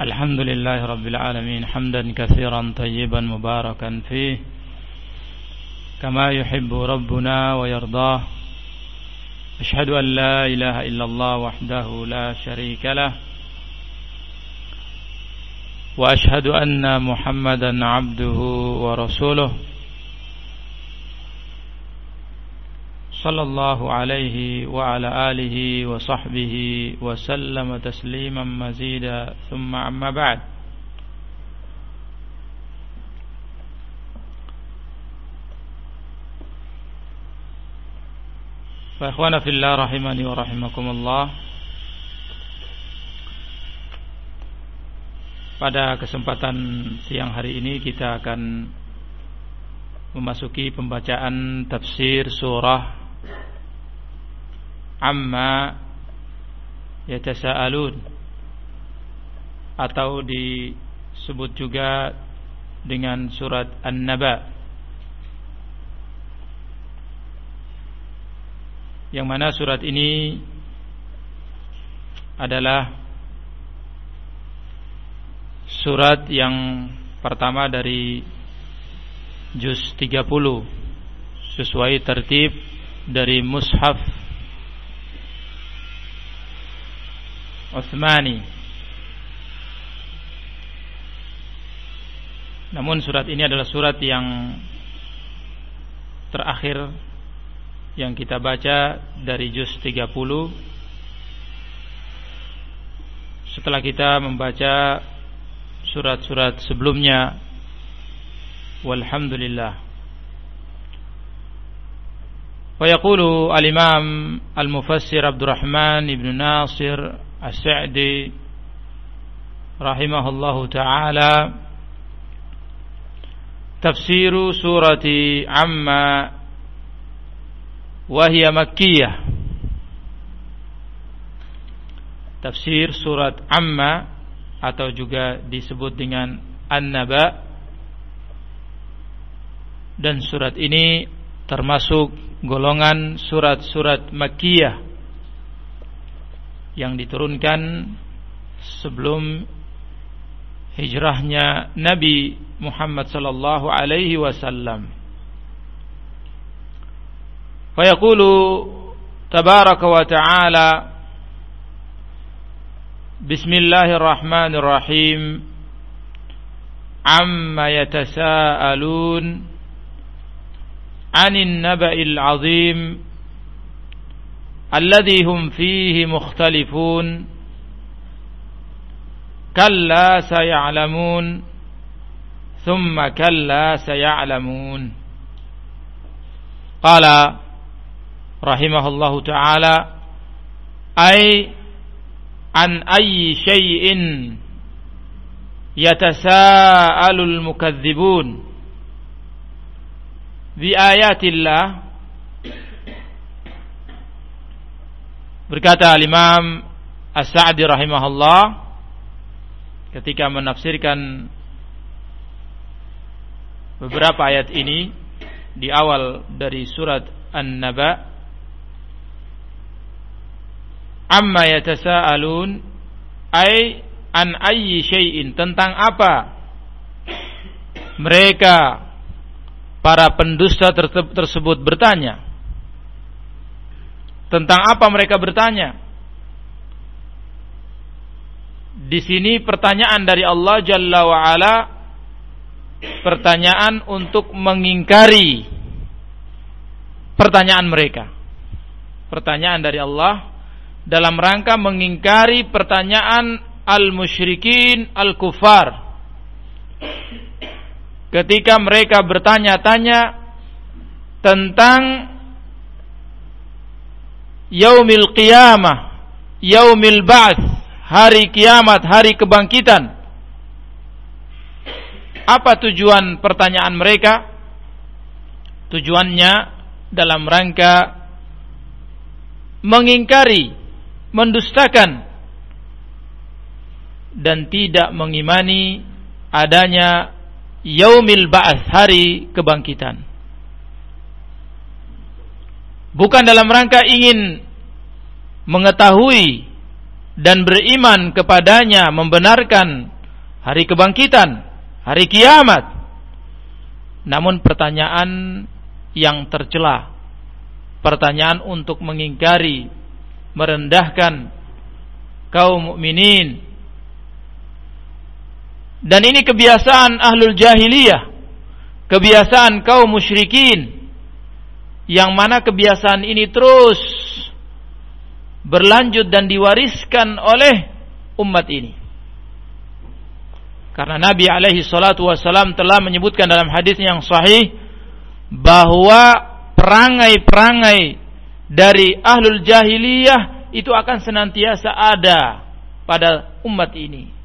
الحمد لله رب العالمين حمدا كثيرا طيبا مباركا فيه كما يحب ربنا ويرضاه. أشهد أن لا إله إلا الله وحده لا شريك له وأشهد أن محمدا عبده ورسوله. صلى الله عليه وعلى آله وصحبه وسلم تسليما مزيدا ثم عما بعد فإخوانا في الله رحمني ورحمكم الله Pada kesempatan siang hari ini kita akan memasuki pembacaan tafsir surah amma yatasaalun. Atau disebut juga dengan surat An-Naba. Yang mana surat ini adalah surat yang pertama dari juz 30 sesuai tertib dari mushaf Utsmani. Namun surat ini adalah surat yang terakhir yang kita baca dari juz 30 setelah kita membaca surat-surat sebelumnya walhamdulillah ويقول الإمام المفسر عبد الرحمن بن ناصر السعدي رحمه الله تعالى تفسير سورة عما وهي مكية tafsir surat Amma atau juga disebut dengan An-Naba dan surat ini termasuk golongan surat-surat Makkiyah yang diturunkan sebelum hijrahnya Nabi Muhammad sallallahu alaihi wasallam. Wa yaqulu tabaraka wa ta'ala Bismillahirrahmanirrahim Amma yatasaalun 'anil naba'il 'azim الذي هم فيه مختلفون كلا سيعلمون ثم كلا سيعلمون. قال رحمه الله تعالى أي عن أي شيء يتساءل المكذبون. biayatillah berkata Imam As-Sa'di rahimahullah ketika menafsirkan beberapa ayat ini di awal dari surat An-Naba amma yatasaalun ay an ayyi syai'in tentang apa? Mereka para pendusta tersebut bertanya tentang apa mereka bertanya? Di sini pertanyaan dari Allah Jalla wa ala pertanyaan untuk mengingkari pertanyaan mereka. Pertanyaan dari Allah dalam rangka mengingkari pertanyaan al-musyrikin al-kufar. Ketika mereka bertanya-tanya tentang yaumil qiyamah, yaumil ba'ts, hari kiamat, hari kebangkitan. Apa tujuan pertanyaan mereka? Tujuannya dalam rangka mengingkari, mendustakan dan tidak mengimani adanya yaumil ba'ats, hari kebangkitan bukan dalam rangka ingin mengetahui dan beriman kepadanya membenarkan hari kebangkitan, hari kiamat. Namun pertanyaan yang tercela, pertanyaan untuk mengingkari, merendahkan kaum mukminin. Dan ini kebiasaan ahlul jahiliyah, kebiasaan kaum musyrikin yang mana kebiasaan ini terus berlanjut dan diwariskan oleh umat ini. Karena Nabi alaihi salatu wasalam telah menyebutkan dalam hadis yang sahih bahwa perangai-perangai dari ahlul jahiliyah itu akan senantiasa ada pada umat ini.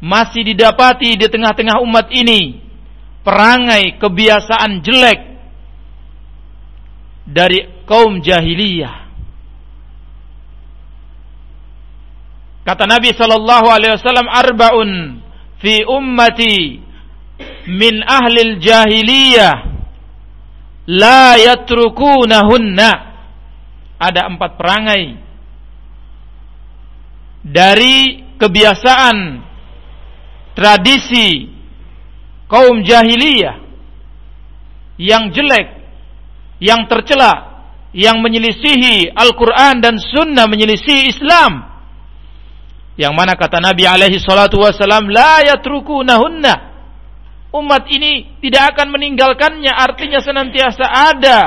Masih didapati di tengah-tengah umat ini perangai kebiasaan jelek dari kaum jahiliyah. Kata Nabi sallallahu alaihi wasallam arbaun fi ummati min ahli jahiliyah la yatrukunahunna. Ada empat perangai dari kebiasaan tradisi kaum jahiliyah yang jelek yang tercela yang menyelisihi Al-Quran dan Sunnah menyelisihi Islam. Yang mana kata Nabi alaihi salatu wasalam la yatrukunahunna. Umat ini tidak akan meninggalkannya artinya senantiasa ada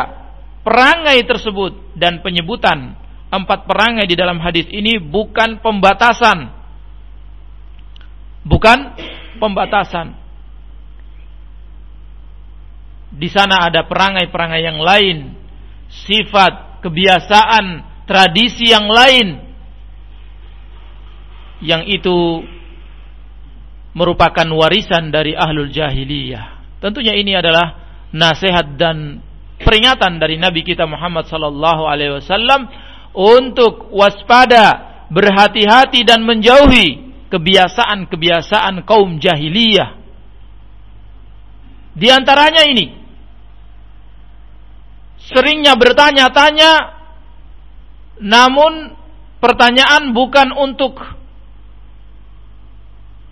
perangai tersebut dan penyebutan empat perangai di dalam hadis ini bukan pembatasan bukan pembatasan di sana ada perangai-perangai yang lain sifat kebiasaan tradisi yang lain yang itu merupakan warisan dari ahlul jahiliyah. Tentunya ini adalah nasihat dan peringatan dari Nabi kita Muhammad sallallahu alaihi wasallam untuk waspada, berhati-hati dan menjauhi kebiasaan-kebiasaan kaum jahiliyah. Di antaranya ini seringnya bertanya-tanya namun pertanyaan bukan untuk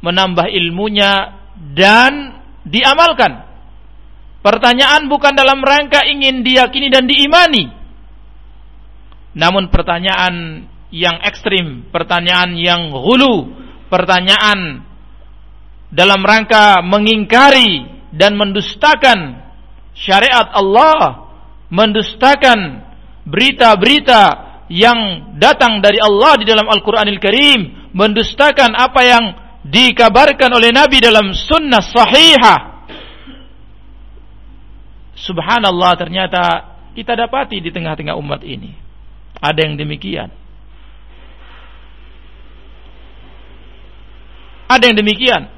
menambah ilmunya dan diamalkan. Pertanyaan bukan dalam rangka ingin diyakini dan diimani. Namun pertanyaan yang ekstrim, pertanyaan yang hulu, pertanyaan dalam rangka mengingkari dan mendustakan syariat Allah, mendustakan berita-berita yang datang dari Allah di dalam Al-Qur'anil Karim, mendustakan apa yang dikabarkan oleh Nabi dalam sunnah sahihah. Subhanallah ternyata kita dapati di tengah-tengah umat ini. Ada yang demikian. Ada yang demikian.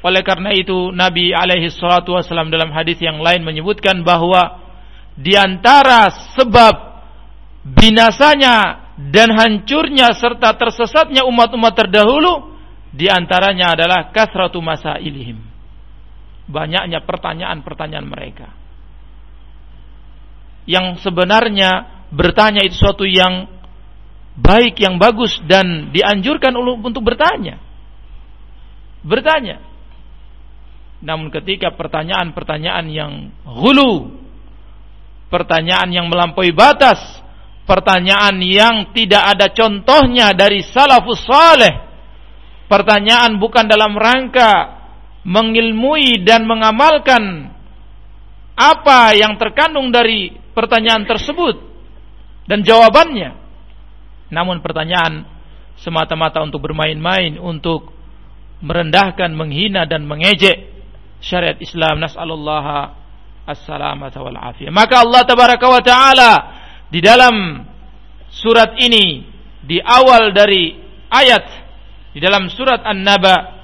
Oleh karena itu Nabi alaihi salatu wasallam dalam hadis yang lain menyebutkan bahwa di antara sebab binasanya dan hancurnya serta tersesatnya umat-umat terdahulu di antaranya adalah kasratu masailihim. Banyaknya pertanyaan-pertanyaan mereka. Yang sebenarnya bertanya itu suatu yang baik, yang bagus dan dianjurkan untuk bertanya. Bertanya. Namun ketika pertanyaan-pertanyaan yang hulu, pertanyaan yang melampaui batas, pertanyaan yang tidak ada contohnya dari salafus saleh. Pertanyaan bukan dalam rangka mengilmui dan mengamalkan apa yang terkandung dari pertanyaan tersebut dan jawabannya. Namun pertanyaan semata-mata untuk bermain-main, untuk merendahkan, menghina dan mengejek syariat Islam. Nas'alullah as-salamata wal afiyah. Maka Allah tabaraka wa taala di dalam surat ini di awal dari ayat di dalam surat An-Naba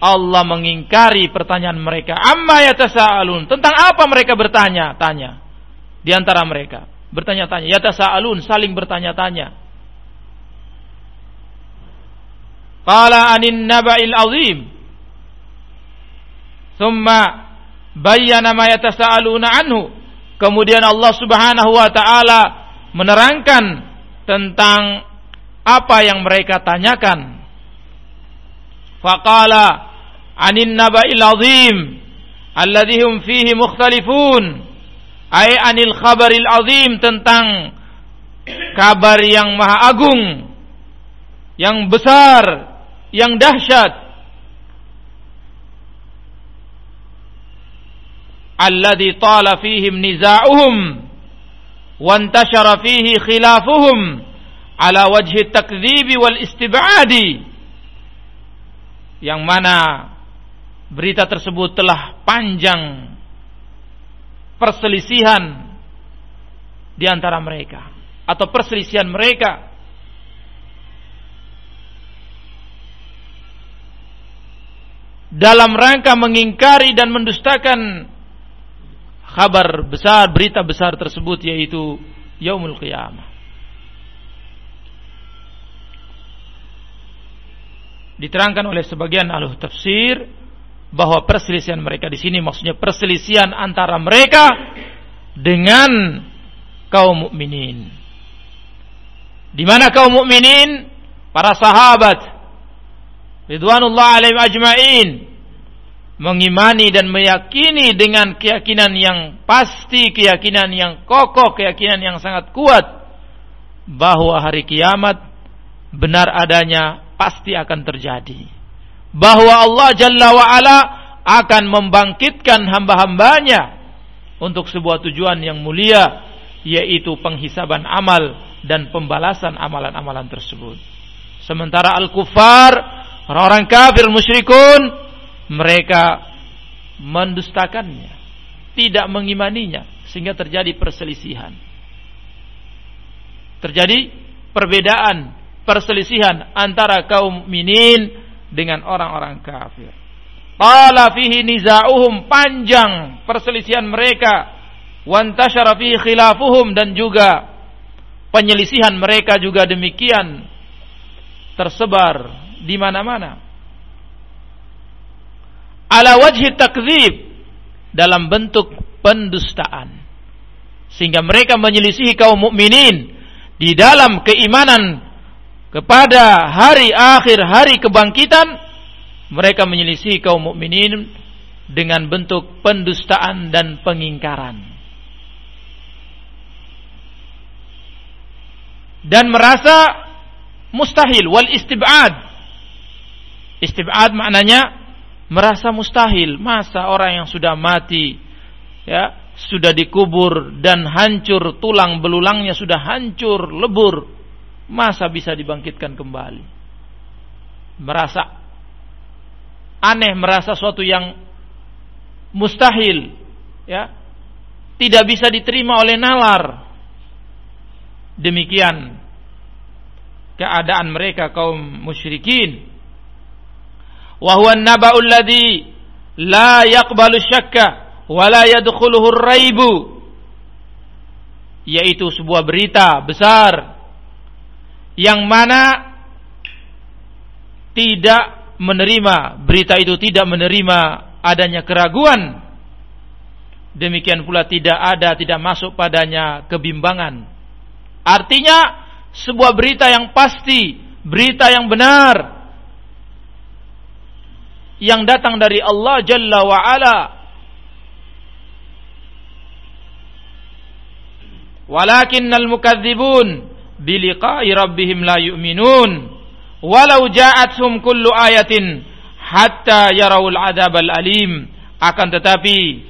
Allah mengingkari pertanyaan mereka. Amma yatasaalun. Tentang apa mereka bertanya? Tanya. Di antara mereka. Bertanya-tanya. Yatasaalun. Saling bertanya-tanya. Qala anin naba'il azim. Thumma bayyana ma yatasaaluna anhu. Kemudian Allah Subhanahu wa taala menerangkan tentang apa yang mereka tanyakan. Faqala anin naba'il azim alladhi hum fihi mukhtalifun ay anil khabaril azim tentang kabar yang maha agung yang besar yang dahsyat. Alladhi tala fihim niza'uhum wa intashara fihi khilafuhum ala wajhi takdzibi wal istibadi. Yang mana berita tersebut telah panjang perselisihan di antara mereka atau perselisihan mereka dalam rangka mengingkari dan mendustakan kabar besar, berita besar tersebut yaitu yaumul qiyamah. Diterangkan oleh sebagian ahli tafsir bahwa perselisihan mereka di sini maksudnya perselisihan antara mereka dengan kaum mukminin. Di mana kaum mukminin para sahabat ridwanullah alaihim ajmain mengimani dan meyakini dengan keyakinan yang pasti, keyakinan yang kokoh, keyakinan yang sangat kuat bahwa hari kiamat benar adanya pasti akan terjadi. Bahwa Allah Jalla wa ala akan membangkitkan hamba-hambanya untuk sebuah tujuan yang mulia yaitu penghisaban amal dan pembalasan amalan-amalan tersebut. Sementara al-kufar, orang-orang kafir musyrikun mereka mendustakannya, tidak mengimaninya sehingga terjadi perselisihan. Terjadi perbedaan, perselisihan antara kaum minin dengan orang-orang kafir. Qala fihi niza'uhum panjang perselisihan mereka wantashara fihi khilafuhum dan juga penyelisihan mereka juga demikian tersebar di mana-mana. Ala wajhi takzib dalam bentuk pendustaan. Sehingga mereka menyelisihi kaum mukminin di dalam keimanan kepada hari akhir hari kebangkitan mereka menyelisihi kaum mukminin dengan bentuk pendustaan dan pengingkaran. Dan merasa mustahil wal istibad istibad maknanya merasa mustahil. Masa orang yang sudah mati ya sudah dikubur dan hancur tulang belulangnya sudah hancur lebur masa bisa dibangkitkan kembali? Merasa aneh merasa suatu yang mustahil ya tidak bisa diterima oleh nalar. Demikian keadaan mereka kaum musyrikin wa huwa alladhi la yaqbalu syakka wa la yadkhuluhu raibu yaitu sebuah berita besar yang mana tidak menerima berita itu tidak menerima adanya keraguan. Demikian pula tidak ada tidak masuk padanya kebimbangan. Artinya sebuah berita yang pasti berita yang benar yang datang dari Allah Jalla wa Ala. Walakinnal mukadzibun biliqa'i rabbihim la yu'minun walau ja'athum kullu ayatin hatta yarawul adzabal alim akan tetapi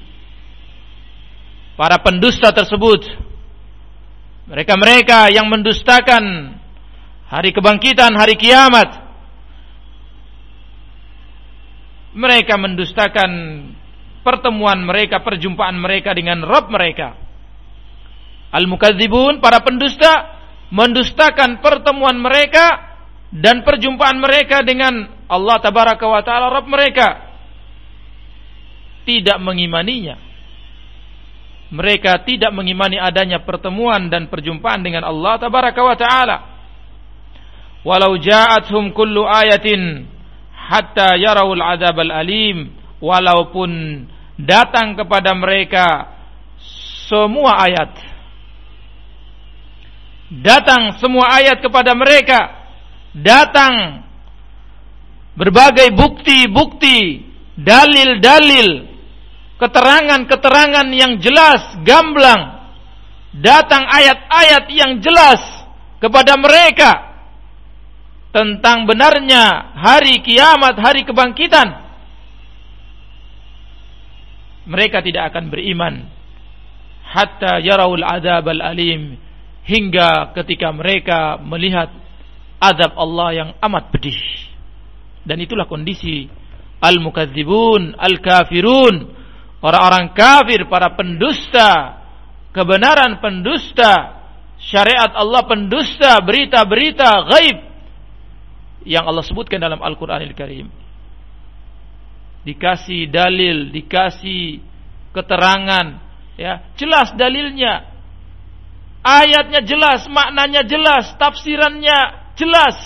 para pendusta tersebut mereka-mereka yang mendustakan hari kebangkitan hari kiamat mereka mendustakan pertemuan mereka, perjumpaan mereka dengan Rabb mereka. Al-mukadzibun, para pendusta, mendustakan pertemuan mereka dan perjumpaan mereka dengan Allah tabaraka wa taala Rabb mereka. Tidak mengimaninya. Mereka tidak mengimani adanya pertemuan dan perjumpaan dengan Allah tabaraka wa taala. Walau ja'athum kullu ayatin hatta yarawul al alim walaupun datang kepada mereka semua ayat. Datang semua ayat kepada mereka datang berbagai bukti-bukti, dalil-dalil, keterangan-keterangan yang jelas, gamblang, datang ayat-ayat yang jelas kepada mereka tentang benarnya hari kiamat, hari kebangkitan. Mereka tidak akan beriman. Hatta yaraul adab al-alim. Hingga ketika mereka melihat adab Allah yang amat pedih. Dan itulah kondisi al-mukadzibun, al-kafirun, orang-orang kafir, para pendusta, kebenaran pendusta, syariat Allah pendusta, berita-berita gaib yang Allah sebutkan dalam Al-Qur'anil Karim. Dikasih dalil, dikasih keterangan, ya, jelas dalilnya. Ayatnya jelas, maknanya jelas, tafsirannya jelas.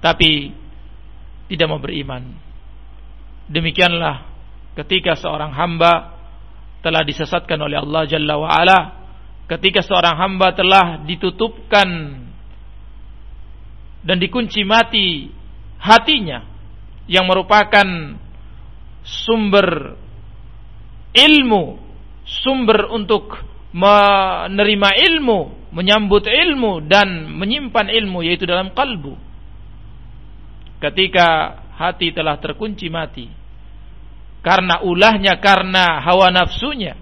Tapi tidak mau beriman. Demikianlah ketika seorang hamba telah disesatkan oleh Allah Jalla wa'ala, ketika seorang hamba telah ditutupkan dan dikunci mati hatinya yang merupakan sumber ilmu, sumber untuk menerima ilmu, menyambut ilmu dan menyimpan ilmu yaitu dalam kalbu. Ketika hati telah terkunci mati karena ulahnya, karena hawa nafsunya,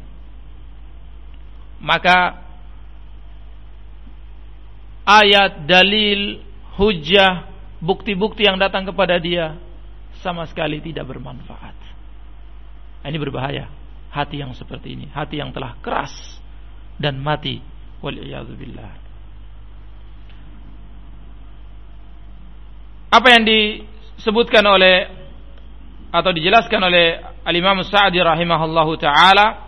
maka ayat, dalil, hujah, bukti-bukti yang datang kepada dia sama sekali tidak bermanfaat. Ini berbahaya hati yang seperti ini, hati yang telah keras dan mati. Waliyadzubillah. Apa yang disebutkan oleh atau dijelaskan oleh Al-Imam Sa'di rahimahullahu taala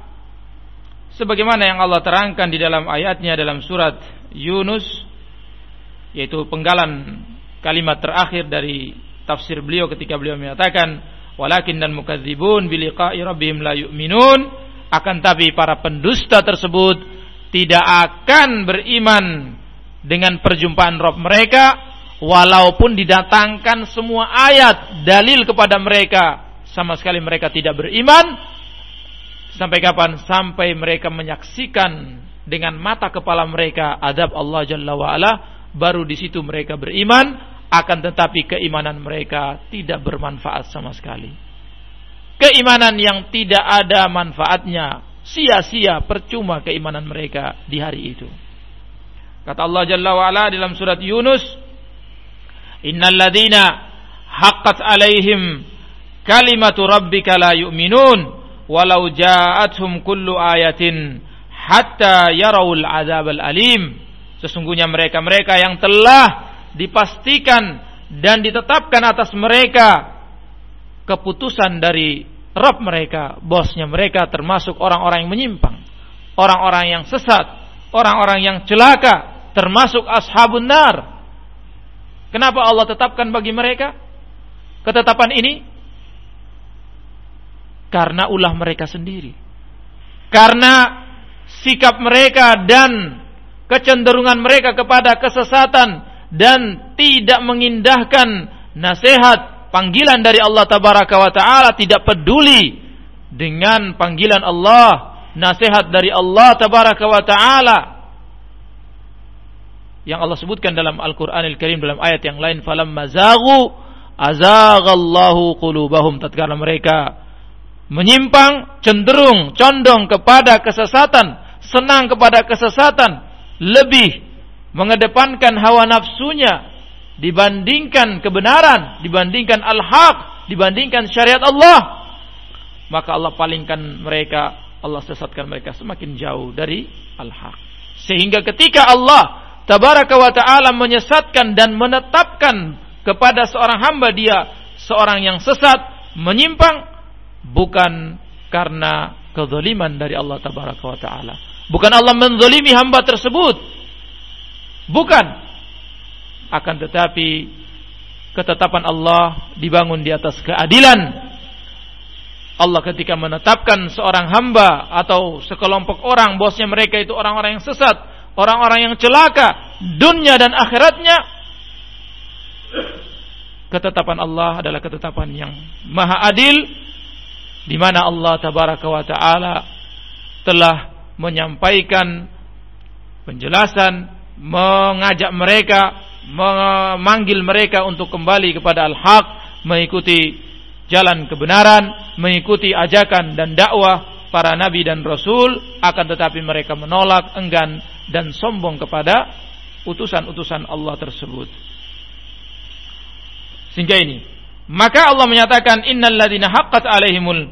sebagaimana yang Allah terangkan di dalam ayatnya dalam surat Yunus yaitu penggalan kalimat terakhir dari tafsir beliau ketika beliau menyatakan walakin dan mukadzibun biliqa'i rabbihim la yu'minun. Akan tapi para pendusta tersebut tidak akan beriman dengan perjumpaan Rob mereka walaupun didatangkan semua ayat dalil kepada mereka. Sama sekali mereka tidak beriman. Sampai kapan? Sampai mereka menyaksikan dengan mata kepala mereka adab Allah Jalla wa ala baru di situ mereka beriman akan tetapi keimanan mereka tidak bermanfaat sama sekali. Keimanan yang tidak ada manfaatnya, sia-sia percuma keimanan mereka di hari itu. Kata Allah Jalla wa ala dalam surat Yunus, "Innal ladzina haqqat 'alaihim kalimatu rabbika la yu'minun walau ja'atuhum kullu ayatin hatta yarawul adzabal alim." Sesungguhnya mereka-mereka yang telah dipastikan dan ditetapkan atas mereka keputusan dari Rob mereka, bosnya mereka termasuk orang-orang yang menyimpang, orang-orang yang sesat, orang-orang yang celaka, termasuk ashabun nar. Kenapa Allah tetapkan bagi mereka ketetapan ini? Karena ulah mereka sendiri. Karena sikap mereka dan kecenderungan mereka kepada kesesatan dan tidak mengindahkan nasihat panggilan dari Allah tabaraka wa taala tidak peduli dengan panggilan Allah nasihat dari Allah tabaraka wa taala. Yang Allah sebutkan dalam Al-Qur'anil Karim dalam ayat yang lain falamma zaghu azaghallahu qulubahum. Tatkala mereka menyimpang cenderung condong kepada kesesatan senang kepada kesesatan lebih mengedepankan hawa nafsunya dibandingkan kebenaran, dibandingkan al-haq, dibandingkan syariat Allah, maka Allah palingkan mereka, Allah sesatkan mereka semakin jauh dari al-haq. Sehingga ketika Allah tabaraka wa taala menyesatkan dan menetapkan kepada seorang hamba dia seorang yang sesat, menyimpang bukan karena kezaliman dari Allah tabaraka wa taala. Bukan Allah menzalimi hamba tersebut, Bukan. Akan tetapi ketetapan Allah dibangun di atas keadilan. Allah ketika menetapkan seorang hamba atau sekelompok orang bosnya mereka itu orang-orang yang sesat, orang-orang yang celaka, dunia dan akhiratnya, ketetapan Allah adalah ketetapan yang maha adil di mana Allah tabaraka wa taala telah menyampaikan penjelasan mengajak mereka memanggil mereka untuk kembali kepada al-haq mengikuti jalan kebenaran mengikuti ajakan dan dakwah para nabi dan rasul akan tetapi mereka menolak enggan dan sombong kepada utusan-utusan Allah tersebut. Sehingga ini maka Allah menyatakan innal haqqat alaihimul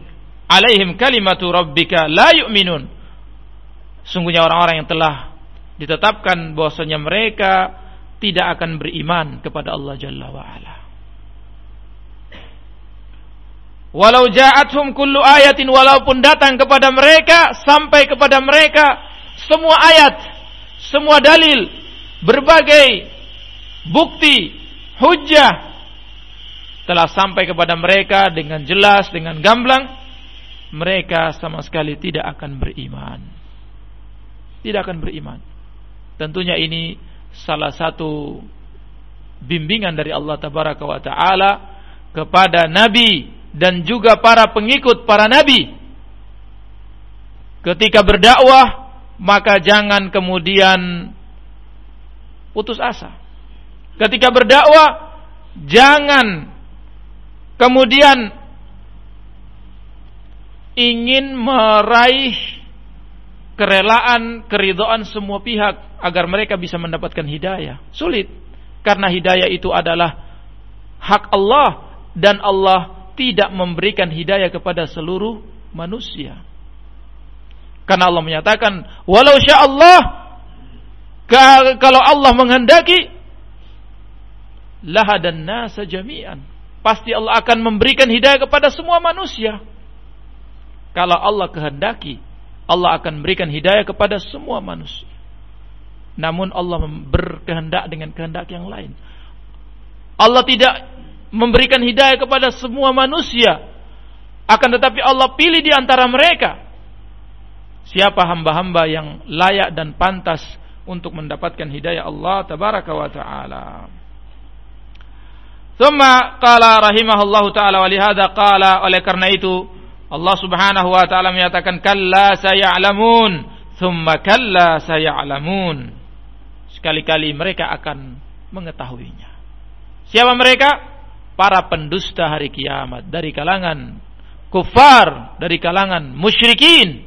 alaihim kalimatu rabbika la yu'minun sungguhnya orang-orang yang telah ditetapkan bahwasanya mereka tidak akan beriman kepada Allah Jalla wa ala. Walau ja'athum kullu ayatin walaupun datang kepada mereka sampai kepada mereka semua ayat, semua dalil, berbagai bukti, hujah telah sampai kepada mereka dengan jelas, dengan gamblang, mereka sama sekali tidak akan beriman. Tidak akan beriman. Tentunya ini salah satu bimbingan dari Allah tabaraka wa taala kepada nabi dan juga para pengikut para nabi. Ketika berdakwah maka jangan kemudian putus asa. Ketika berdakwah jangan kemudian ingin meraih kerelaan, keridoan semua pihak agar mereka bisa mendapatkan hidayah. Sulit. Karena hidayah itu adalah hak Allah dan Allah tidak memberikan hidayah kepada seluruh manusia. Karena Allah menyatakan, walau sya Allah kalau Allah menghendaki lahadan nasa jami'an. Pasti Allah akan memberikan hidayah kepada semua manusia. Kalau Allah kehendaki Allah akan memberikan hidayah kepada semua manusia. Namun Allah berkehendak dengan kehendak yang lain. Allah tidak memberikan hidayah kepada semua manusia. Akan tetapi Allah pilih di antara mereka. Siapa hamba-hamba yang layak dan pantas untuk mendapatkan hidayah Allah tabaraka wa ta'ala. Thumma qala rahimahullahu ta'ala wa lihada qala oleh karena itu Allah Subhanahu wa taala menyatakan kalla sayalamun, thumma kalla sayalamun. Sekali-kali mereka akan mengetahuinya. Siapa mereka? Para pendusta hari kiamat dari kalangan kufar, dari kalangan musyrikin.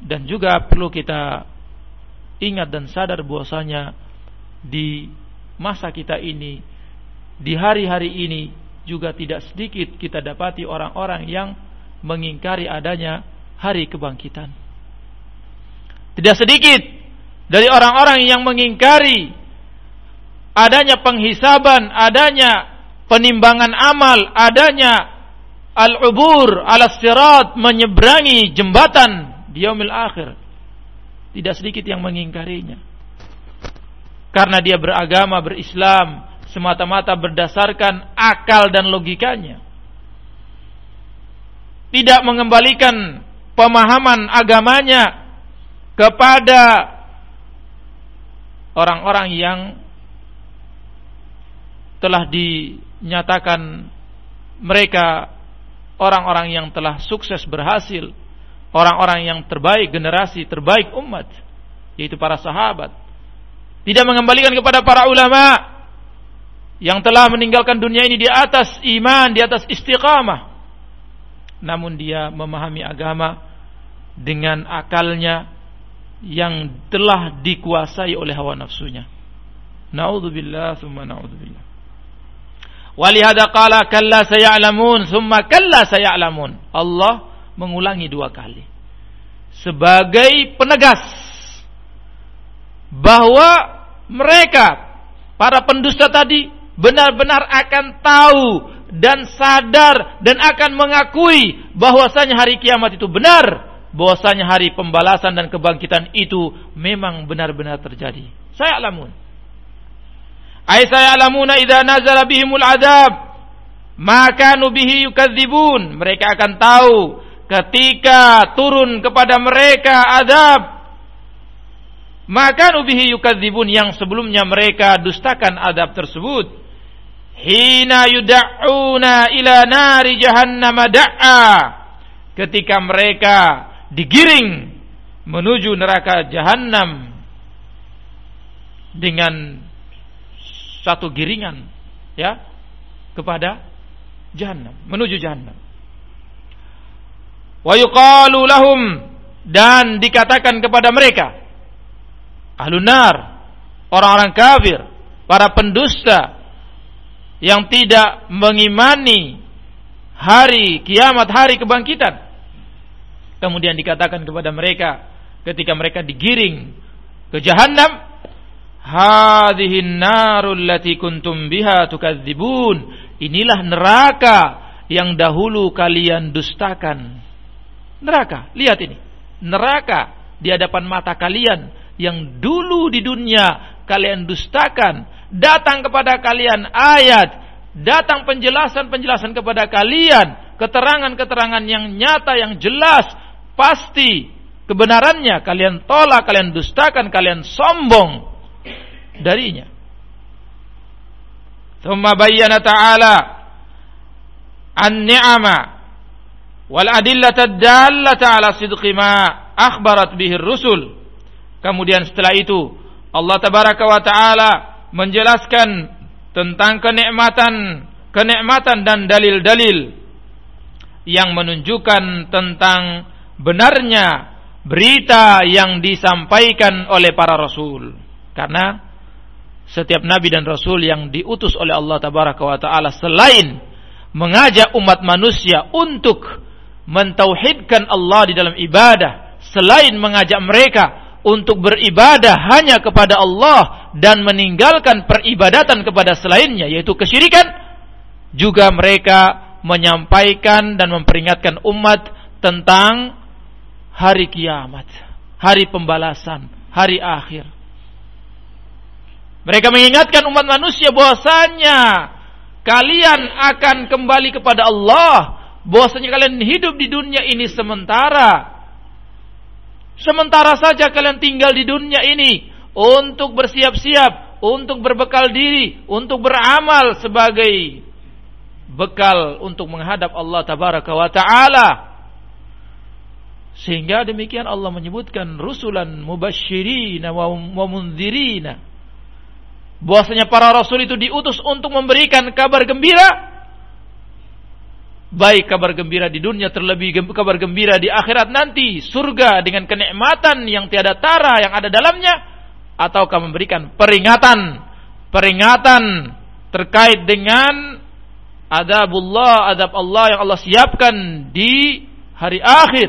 Dan juga perlu kita ingat dan sadar bahwasanya di masa kita ini, di hari-hari ini juga tidak sedikit kita dapati orang-orang yang mengingkari adanya hari kebangkitan. Tidak sedikit dari orang-orang yang mengingkari adanya penghisaban, adanya penimbangan amal, adanya al-ubur ala sirat menyeberangi jembatan di yaumil akhir. Tidak sedikit yang mengingkarinya. Karena dia beragama, berislam, semata-mata berdasarkan akal dan logikanya. Tidak mengembalikan pemahaman agamanya kepada orang-orang yang telah dinyatakan mereka orang-orang yang telah sukses berhasil, orang-orang yang terbaik generasi terbaik umat, yaitu para sahabat. Tidak mengembalikan kepada para ulama yang telah meninggalkan dunia ini di atas iman, di atas istiqamah. Namun dia memahami agama dengan akalnya yang telah dikuasai oleh hawa nafsunya. Naudzubillah thumma naudzubillah. Walihada qala kalla sayalamun thumma kalla sayalamun. Allah mengulangi dua kali. Sebagai penegas bahwa mereka para pendusta tadi benar-benar akan tahu dan sadar dan akan mengakui bahwasanya hari kiamat itu benar, bahwasanya hari pembalasan dan kebangkitan itu memang benar-benar terjadi. Saya alamun. Ai saya alamuna idza nazala bihimul adab maka nubihi yukadzibun. Mereka akan tahu ketika turun kepada mereka adab maka nubihi yukadzibun yang sebelumnya mereka dustakan adab tersebut hina yud'una ila nari jahannam da'a. Ketika mereka digiring menuju neraka jahanam dengan satu giringan ya kepada jahanam menuju jahanam wa yuqalu lahum dan dikatakan kepada mereka ahlun nar orang-orang kafir para pendusta yang tidak mengimani hari kiamat, hari kebangkitan. Kemudian dikatakan kepada mereka ketika mereka digiring ke jahanam, hadhihi narul lati kuntum biha tukadzibun. Inilah neraka yang dahulu kalian dustakan. Neraka, lihat ini. Neraka di hadapan mata kalian yang dulu di dunia kalian dustakan datang kepada kalian ayat, datang penjelasan-penjelasan kepada kalian, keterangan-keterangan yang nyata, yang jelas, pasti kebenarannya kalian tolak, kalian dustakan, kalian sombong darinya. Thumma bayyana ta'ala an-ni'ama wal adillata dallata ala sidqi ma akhbarat bihi rusul. Kemudian setelah itu Allah tabaraka wa taala menjelaskan tentang kenikmatan kenikmatan dan dalil-dalil yang menunjukkan tentang benarnya berita yang disampaikan oleh para rasul. Karena setiap nabi dan rasul yang diutus oleh Allah tabaraka wa taala selain mengajak umat manusia untuk mentauhidkan Allah di dalam ibadah selain mengajak mereka untuk beribadah hanya kepada Allah dan meninggalkan peribadatan kepada selainnya yaitu kesyirikan juga mereka menyampaikan dan memperingatkan umat tentang hari kiamat, hari pembalasan, hari akhir. Mereka mengingatkan umat manusia bahwasanya kalian akan kembali kepada Allah, bahwasanya kalian hidup di dunia ini sementara Sementara saja kalian tinggal di dunia ini untuk bersiap-siap, untuk berbekal diri, untuk beramal sebagai bekal untuk menghadap Allah tabaraka wa taala. Sehingga demikian Allah menyebutkan rusulan mubashirina wa mundzirina. Bahwasanya para rasul itu diutus untuk memberikan kabar gembira baik kabar gembira di dunia terlebih kabar gembira di akhirat nanti. Surga dengan kenikmatan yang tiada tara yang ada dalamnya. Ataukah memberikan peringatan peringatan terkait dengan adabullah adab Allah yang Allah siapkan di hari akhir.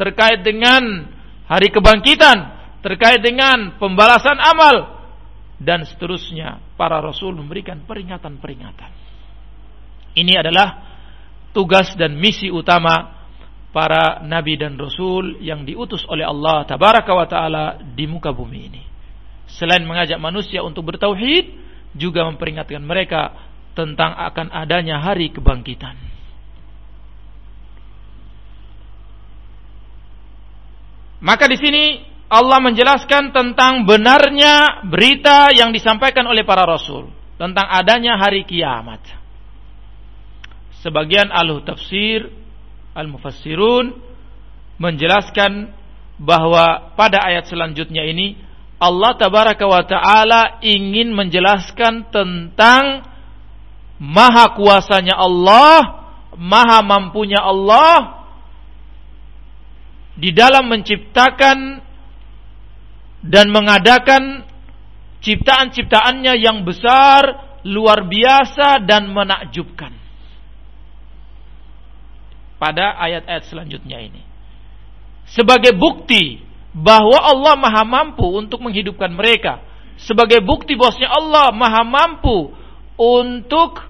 Terkait dengan hari kebangkitan terkait dengan pembalasan amal dan seterusnya. Para rasul memberikan peringatan-peringatan. Ini adalah tugas dan misi utama para nabi dan rasul yang diutus oleh Allah tabaraka wa taala di muka bumi ini. Selain mengajak manusia untuk bertauhid, juga memperingatkan mereka tentang akan adanya hari kebangkitan. Maka di sini Allah menjelaskan tentang benarnya berita yang disampaikan oleh para rasul tentang adanya hari kiamat sebagian ahlu tafsir al-mufassirun menjelaskan bahwa pada ayat selanjutnya ini Allah tabaraka wa taala ingin menjelaskan tentang maha kuasanya Allah, maha mampunya Allah di dalam menciptakan dan mengadakan ciptaan-ciptaannya yang besar, luar biasa dan menakjubkan pada ayat-ayat selanjutnya ini. Sebagai bukti bahwa Allah maha mampu untuk menghidupkan mereka. Sebagai bukti bahwasanya Allah maha mampu untuk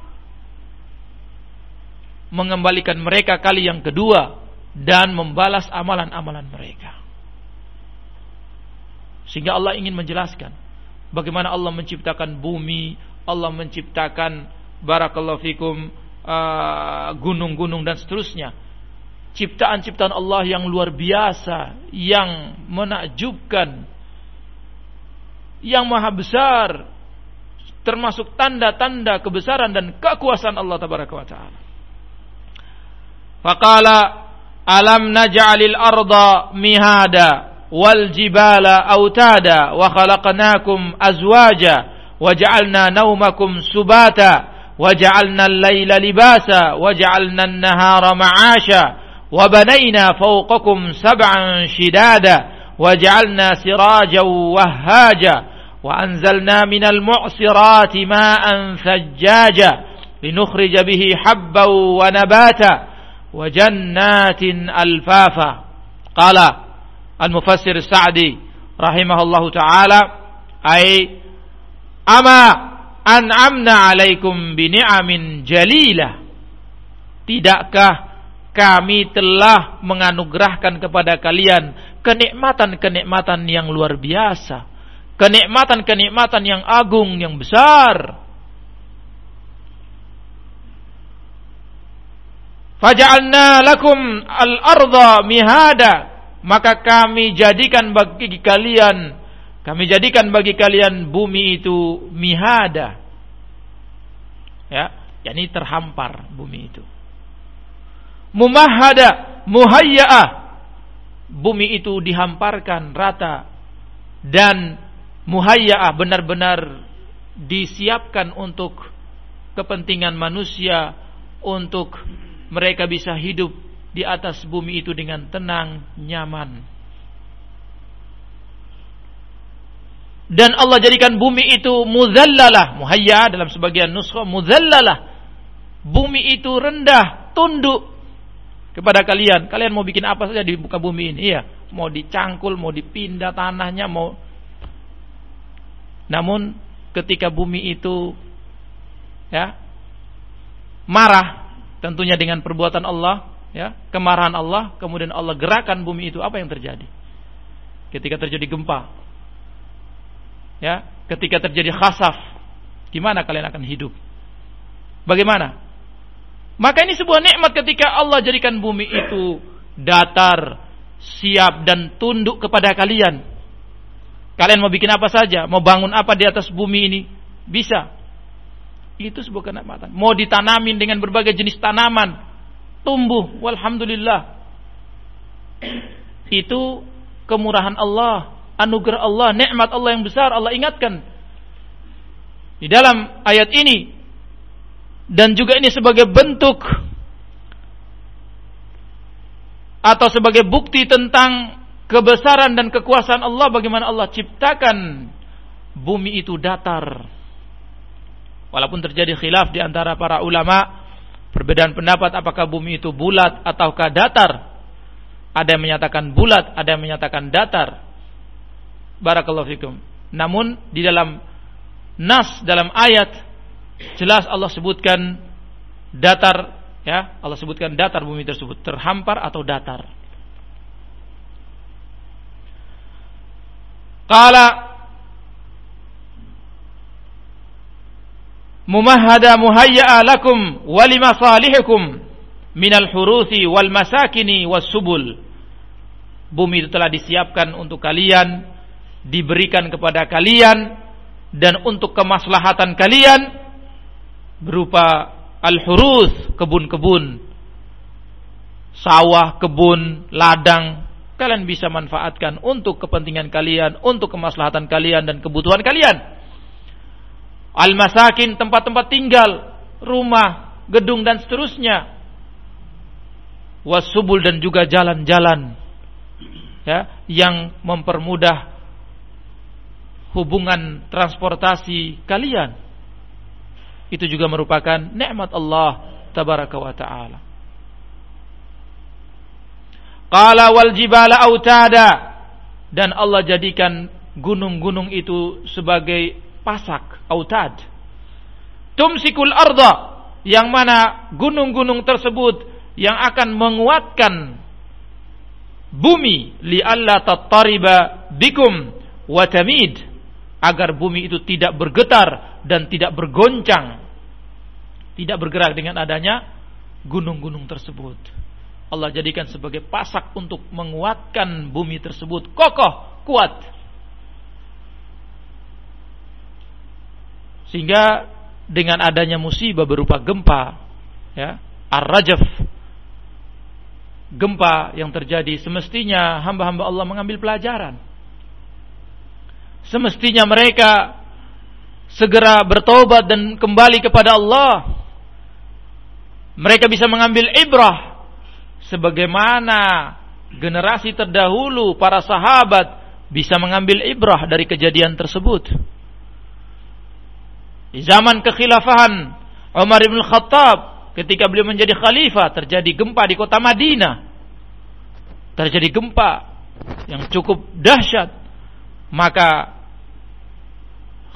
mengembalikan mereka kali yang kedua dan membalas amalan-amalan mereka. Sehingga Allah ingin menjelaskan bagaimana Allah menciptakan bumi, Allah menciptakan barakallahu fikum Uh, gunung-gunung uh, dan seterusnya. Ciptaan-ciptaan Allah yang luar biasa, yang menakjubkan, yang maha besar, termasuk tanda-tanda kebesaran dan kekuasaan Allah tabaraka wa taala. Faqala alam naj'alil arda mihada wal jibala autada wa khalaqnakum azwaja wa ja'alna naumakum subata وجعلنا الليل لباسا وجعلنا النهار معاشا وبنينا فوقكم سبعا شدادا وجعلنا سراجا وهاجا وأنزلنا من المعصرات ماء ثجاجا لنخرج به حبا ونباتا وجنات ألفافا. قال المفسر السعدي رحمه الله تعالى أي أما an'amna alaikum bini'amin jalilah. Tidakkah kami telah menganugerahkan kepada kalian kenikmatan-kenikmatan yang luar biasa. Kenikmatan-kenikmatan yang agung, yang besar. Faja'alna lakum al arda mihada. Maka kami jadikan bagi kalian kami jadikan bagi kalian bumi itu mihada. Ya, yakni terhampar bumi itu. Mumahada, muhayya'ah. Bumi itu dihamparkan rata dan muhayya'ah benar-benar disiapkan untuk kepentingan manusia untuk mereka bisa hidup di atas bumi itu dengan tenang, nyaman. Dan Allah jadikan bumi itu muzallalah, muhayya dalam sebagian nuskha muzallalah. Bumi itu rendah, tunduk kepada kalian. Kalian mau bikin apa saja di muka bumi ini? Iya, mau dicangkul, mau dipindah tanahnya, mau namun ketika bumi itu ya marah tentunya dengan perbuatan Allah, ya, kemarahan Allah, kemudian Allah gerakan bumi itu, apa yang terjadi? Ketika terjadi gempa. Ya, ketika terjadi khasaf, gimana kalian akan hidup? Bagaimana? Maka ini sebuah nikmat ketika Allah jadikan bumi itu datar, siap dan tunduk kepada kalian. Kalian mau bikin apa saja, mau bangun apa di atas bumi ini, bisa. Itu sebuah kenikmatan. Mau ditanamin dengan berbagai jenis tanaman, tumbuh, walhamdulillah. Itu kemurahan Allah, anugerah Allah, nikmat Allah yang besar Allah ingatkan di dalam ayat ini. Dan juga ini sebagai bentuk atau sebagai bukti tentang kebesaran dan kekuasaan Allah bagaimana Allah ciptakan bumi itu datar. Walaupun terjadi khilaf di antara para ulama, perbedaan pendapat apakah bumi itu bulat ataukah datar. Ada yang menyatakan bulat, ada yang menyatakan datar. Barakallahu fikum. Namun di dalam nas dalam ayat jelas Allah sebutkan datar ya, Allah sebutkan datar bumi tersebut terhampar atau datar. Qala mumahhada muhayya'a lakum wa limasalihikum minal huruthi wal masakini was subul. Bumi itu telah disiapkan untuk kalian, diberikan kepada kalian dan untuk kemaslahatan kalian berupa al-huruth, kebun-kebun, sawah, kebun, ladang, kalian bisa manfaatkan untuk kepentingan kalian, untuk kemaslahatan kalian dan kebutuhan kalian. Al-masakin tempat-tempat tinggal, rumah, gedung dan seterusnya. Wasubul dan juga jalan-jalan ya yang mempermudah hubungan transportasi kalian. Itu juga merupakan nikmat Allah tabaraka wa taala. Qala wal jibala autada dan Allah jadikan gunung-gunung itu sebagai pasak autad. Tumsikul arda yang mana gunung-gunung tersebut yang akan menguatkan bumi li alla tattariba bikum wa tamid agar bumi itu tidak bergetar dan tidak bergoncang tidak bergerak dengan adanya gunung-gunung tersebut. Allah jadikan sebagai pasak untuk menguatkan bumi tersebut kokoh, kuat. Sehingga dengan adanya musibah berupa gempa, ya, ar-rajaf, gempa yang terjadi, semestinya hamba-hamba Allah mengambil pelajaran. Semestinya mereka segera bertobat dan kembali kepada Allah. Mereka bisa mengambil ibrah sebagaimana generasi terdahulu para sahabat bisa mengambil ibrah dari kejadian tersebut. Di zaman kekhilafahan Umar bin Khattab ketika beliau menjadi khalifah terjadi gempa di kota Madinah. Terjadi gempa yang cukup dahsyat. Maka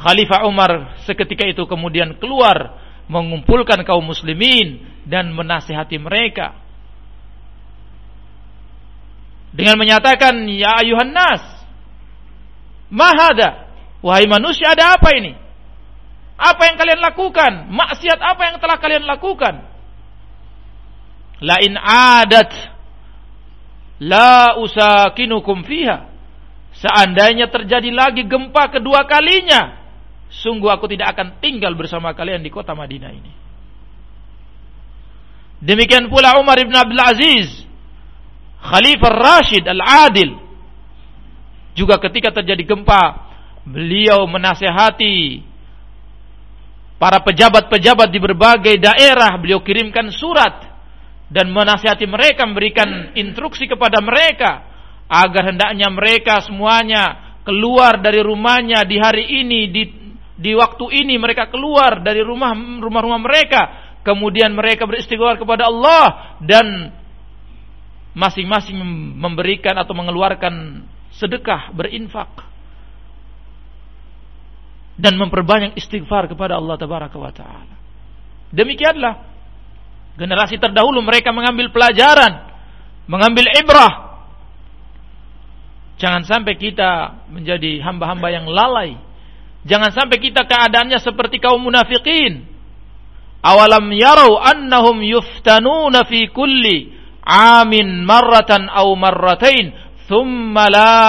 Khalifah Umar seketika itu kemudian keluar mengumpulkan kaum muslimin dan menasihati mereka dengan menyatakan ya ayuhan nas mahada wahai manusia ada apa ini apa yang kalian lakukan? Maksiat apa yang telah kalian lakukan? Lain adat la usakinukum fiha. Seandainya terjadi lagi gempa kedua kalinya, sungguh aku tidak akan tinggal bersama kalian di kota Madinah ini. Demikian pula Umar ibn Abdul Aziz, Khalifah Rashid Al-Adil. Juga ketika terjadi gempa, beliau menasehati para pejabat-pejabat di berbagai daerah beliau kirimkan surat dan menasihati mereka memberikan instruksi kepada mereka agar hendaknya mereka semuanya keluar dari rumahnya di hari ini di di waktu ini mereka keluar dari rumah rumah-rumah mereka kemudian mereka beristighfar kepada Allah dan masing-masing memberikan atau mengeluarkan sedekah berinfak dan memperbanyak istighfar kepada Allah tabaraka wa taala. Demikianlah generasi terdahulu mereka mengambil pelajaran, mengambil ibrah. Jangan sampai kita menjadi hamba-hamba yang lalai. Jangan sampai kita keadaannya seperti kaum munafikin. Awalam yarau annahum yuftanuna fi kulli amin marratan aw marratain thumma la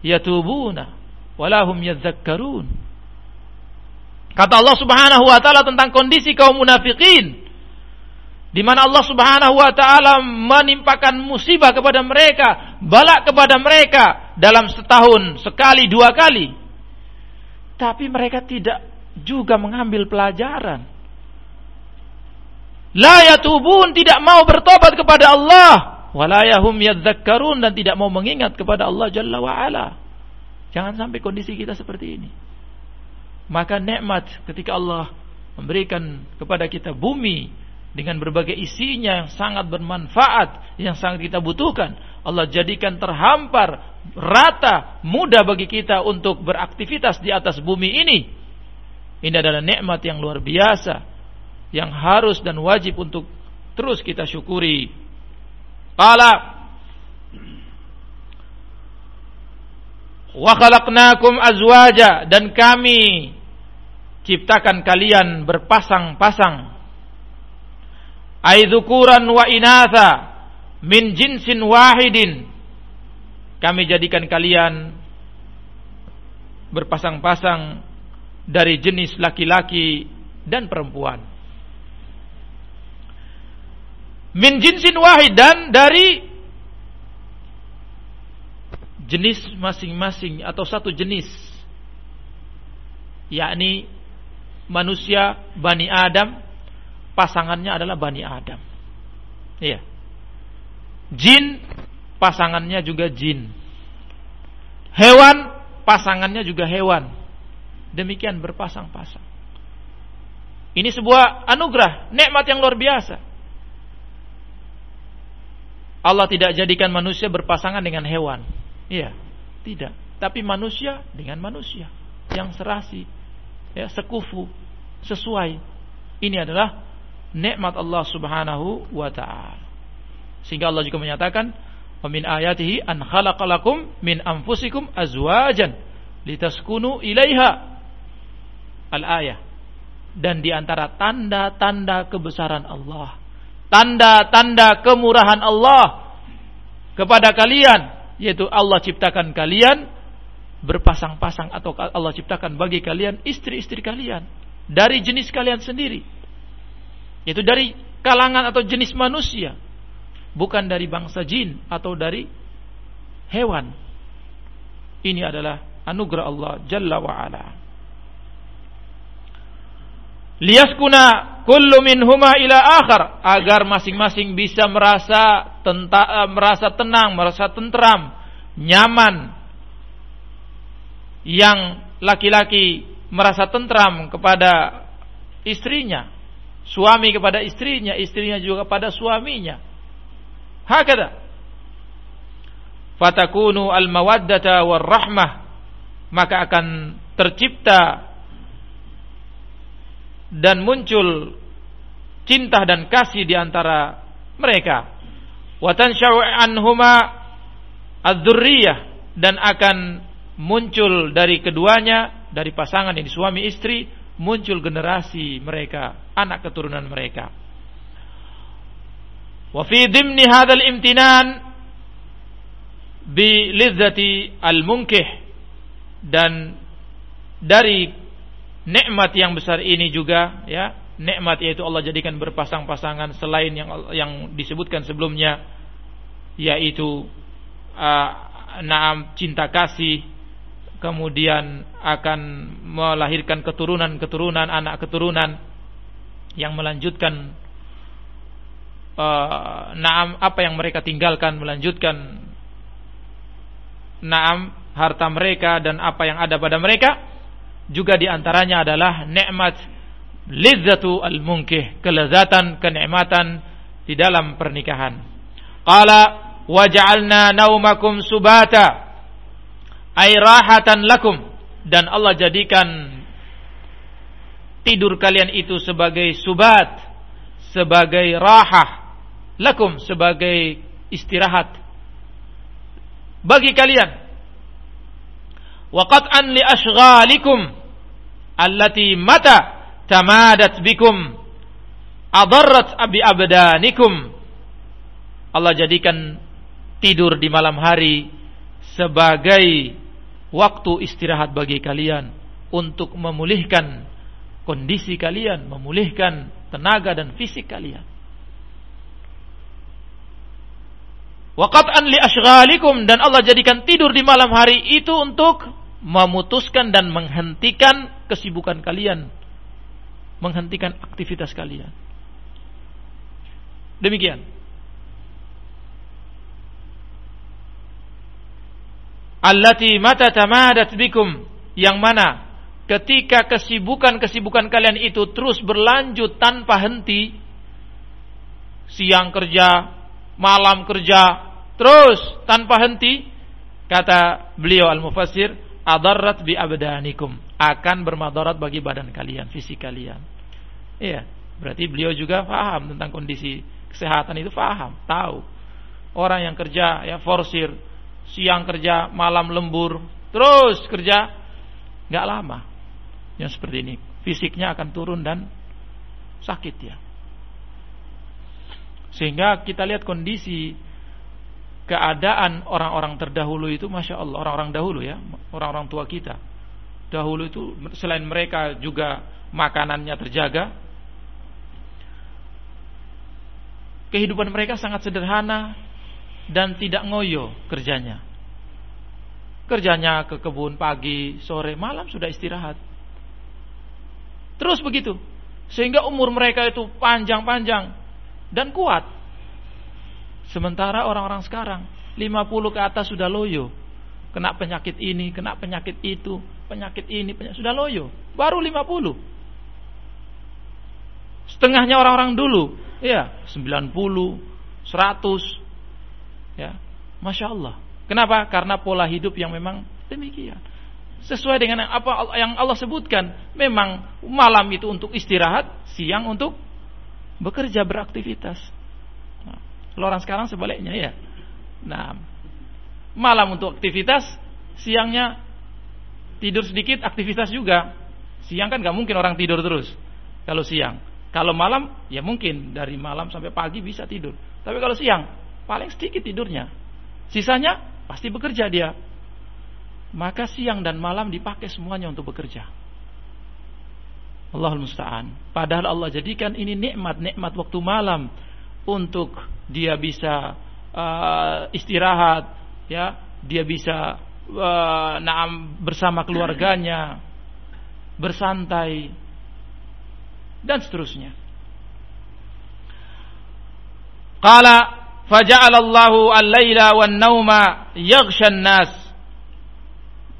yatubuna walahum yadzakkarun. Kata Allah Subhanahu wa taala tentang kondisi kaum munafikin di mana Allah Subhanahu wa taala menimpakan musibah kepada mereka, balak kepada mereka dalam setahun sekali dua kali. Tapi mereka tidak juga mengambil pelajaran. La yatubun tidak mau bertobat kepada Allah, walayahum yadzakkarun dan tidak mau mengingat kepada Allah Jalla wa ala. Jangan sampai kondisi kita seperti ini. Maka nikmat ketika Allah memberikan kepada kita bumi dengan berbagai isinya yang sangat bermanfaat, yang sangat kita butuhkan. Allah jadikan terhampar, rata, mudah bagi kita untuk beraktivitas di atas bumi ini. Ini adalah nikmat yang luar biasa yang harus dan wajib untuk terus kita syukuri. Qala wa khalaqnakum azwaja dan kami ciptakan kalian berpasang-pasang aidzukuran wa inatha min jinsin wahidin. Kami jadikan kalian berpasang-pasang dari jenis laki-laki dan perempuan. Min jinsin wahid dan dari jenis masing-masing atau satu jenis. Yakni manusia Bani Adam pasangannya adalah Bani Adam. Iya. Jin pasangannya juga jin. Hewan pasangannya juga hewan. Demikian berpasang-pasang. Ini sebuah anugerah nikmat yang luar biasa. Allah tidak jadikan manusia berpasangan dengan hewan. Iya, tidak. Tapi manusia dengan manusia. Yang serasi, ya sekufu, sesuai. Ini adalah nikmat Allah Subhanahu wa taala. Sehingga Allah juga menyatakan, "Wa min ayatihi an khalaqalakum min anfusikum azwajan litaskunu ilaiha." Al-ayah. Dan di antara tanda-tanda kebesaran Allah, tanda-tanda kemurahan Allah kepada kalian yaitu Allah ciptakan kalian berpasang-pasang atau Allah ciptakan bagi kalian istri-istri kalian dari jenis kalian sendiri. Itu dari kalangan atau jenis manusia, bukan dari bangsa jin atau dari hewan. Ini adalah anugerah Allah Jalla wa ala. Liyaskuna kullu minhuma ila akhar agar masing-masing bisa merasa tenta, eh, merasa tenang, merasa tentram, nyaman yang laki-laki merasa tentram kepada istrinya, suami kepada istrinya, istrinya juga kepada suaminya. Hakada. Fatakunu al-mawaddata war-rahmah maka akan tercipta dan muncul cinta dan kasih di antara mereka. Wa anhuma adz-dzurriyyah dan akan muncul dari keduanya dari pasangan ini suami istri muncul generasi mereka anak keturunan mereka. Wa fi dhimni hadzal imtinan bi lizzati al munkih dan dari nikmat yang besar ini juga ya nikmat yaitu Allah jadikan berpasang-pasangan selain yang yang disebutkan sebelumnya yaitu uh, naam cinta kasih kemudian akan melahirkan keturunan-keturunan anak keturunan yang melanjutkan uh, naam apa yang mereka tinggalkan melanjutkan naam harta mereka dan apa yang ada pada mereka. Juga di antaranya adalah nikmat lizzatu al-munkih kelezatan kenikmatan di dalam pernikahan. Qala waja'alna naumakum subata ay rahatan lakum. Dan Allah jadikan tidur kalian itu sebagai subat sebagai rahah lakum sebagai istirahat bagi kalian. Waqat an li ashghalikum allati mata tamadat bikum adarrat abi abdanikum. Allah jadikan tidur di malam hari sebagai waktu istirahat bagi kalian untuk memulihkan kondisi kalian, memulihkan tenaga dan fisik kalian. Waqat'an li ashghalikum dan Allah jadikan tidur di malam hari itu untuk memutuskan dan menghentikan kesibukan kalian, menghentikan aktivitas kalian. Demikian. Allati mata tamadat bikum. Yang mana ketika kesibukan-kesibukan kalian itu terus berlanjut tanpa henti siang kerja malam kerja terus tanpa henti kata beliau al-mufassir adarrat bi abdanikum. Akan bermadarat bagi badan kalian fisik kalian. Iya berarti beliau juga paham tentang kondisi kesehatan itu paham tahu. Orang yang kerja ya forsir siang kerja, malam lembur, terus kerja, nggak lama. Yang seperti ini, fisiknya akan turun dan sakit ya. Sehingga kita lihat kondisi keadaan orang-orang terdahulu itu, masya Allah, orang-orang dahulu ya, orang-orang tua kita. Dahulu itu selain mereka juga makanannya terjaga, kehidupan mereka sangat sederhana, dan tidak ngoyo kerjanya. Kerjanya ke kebun pagi, sore, malam sudah istirahat. Terus begitu. Sehingga umur mereka itu panjang-panjang dan kuat. Sementara orang-orang sekarang 50 ke atas sudah loyo. Kena penyakit ini, kena penyakit itu, penyakit ini, penyakit, sudah loyo. Baru 50. Setengahnya orang-orang dulu, ya 90, 100, Ya, masya Allah. Kenapa? Karena pola hidup yang memang demikian. Sesuai dengan apa yang Allah sebutkan, memang malam itu untuk istirahat, siang untuk bekerja beraktivitas. Nah, orang sekarang sebaliknya ya. Nah, malam untuk aktivitas, siangnya tidur sedikit, aktivitas juga. Siang kan nggak mungkin orang tidur terus. Kalau siang, kalau malam ya mungkin dari malam sampai pagi bisa tidur. Tapi kalau siang paling sedikit tidurnya. Sisanya pasti bekerja dia. maka siang dan malam dipakai semuanya untuk bekerja. Allahul musta'an. Padahal Allah jadikan ini nikmat-nikmat waktu malam untuk dia bisa uh, istirahat, ya, dia bisa uh, naam bersama keluarganya, bersantai dan seterusnya. Qala faja'ala Allahu al-laila wan-nauma yaghshan nas